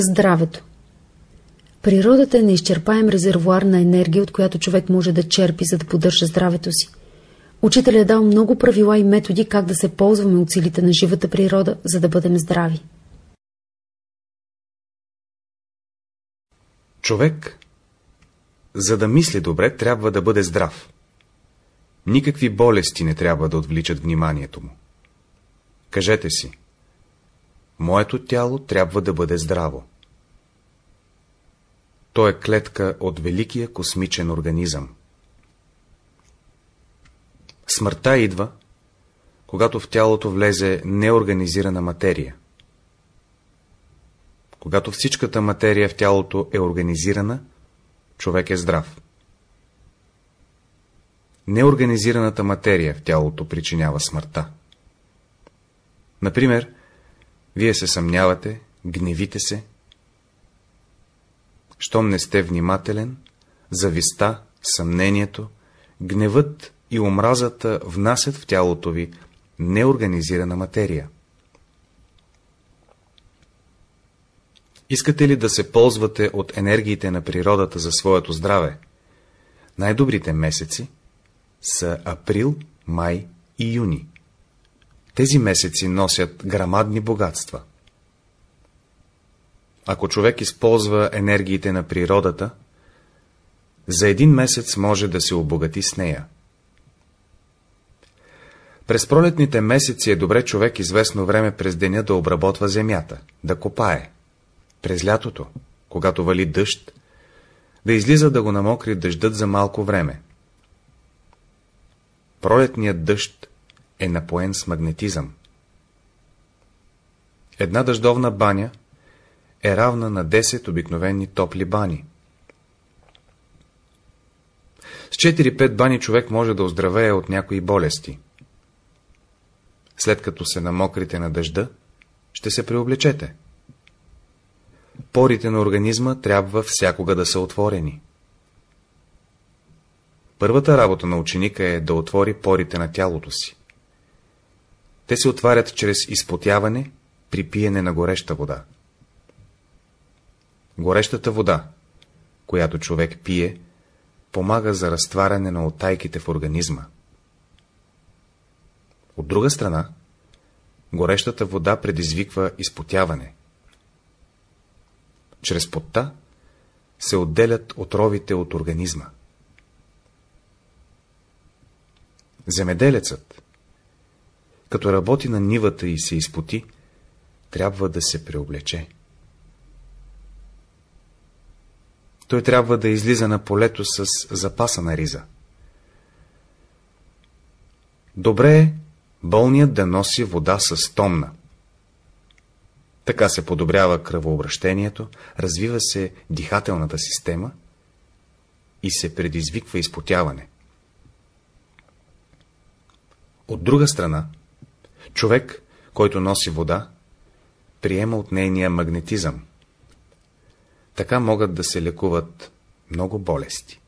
Здравето Природата е неизчерпаем резервуар на енергия, от която човек може да черпи, за да поддържа здравето си. Учителят е дал много правила и методи как да се ползваме от силите на живата природа, за да бъдем здрави. Човек, за да мисли добре, трябва да бъде здрав. Никакви болести не трябва да отвличат вниманието му. Кажете си, моето тяло трябва да бъде здраво. То е клетка от великия космичен организъм. Смъртта идва, когато в тялото влезе неорганизирана материя. Когато всичката материя в тялото е организирана, човек е здрав. Неорганизираната материя в тялото причинява смъртта. Например, вие се съмнявате, гневите се. Щом не сте внимателен, зависта, съмнението, гневът и омразата внасят в тялото ви неорганизирана материя. Искате ли да се ползвате от енергиите на природата за своето здраве? Най-добрите месеци са април, май и юни. Тези месеци носят грамадни богатства. Ако човек използва енергиите на природата, за един месец може да се обогати с нея. През пролетните месеци е добре човек известно време през деня да обработва земята, да копае. През лятото, когато вали дъжд, да излиза да го намокри дъждът за малко време. Пролетният дъжд е напоен с магнетизъм. Една дъждовна баня е равна на 10 обикновени топли бани. С 4-5 бани човек може да оздравее от някои болести. След като се намокрите на дъжда, ще се преоблечете. Порите на организма трябва всякога да са отворени. Първата работа на ученика е да отвори порите на тялото си. Те се отварят чрез изпотяване при пиене на гореща вода. Горещата вода, която човек пие, помага за разтваряне на отайките в организма. От друга страна, горещата вода предизвиква изпотяване. Чрез потта се отделят отровите от организма. Земеделецът, като работи на нивата и се изпоти, трябва да се преоблече. Той трябва да излиза на полето с запаса на риза. Добре е болният да носи вода с томна. Така се подобрява кръвообращението, развива се дихателната система и се предизвиква изпотяване. От друга страна, човек, който носи вода, приема от нейния магнетизъм. Така могат да се лекуват много болести.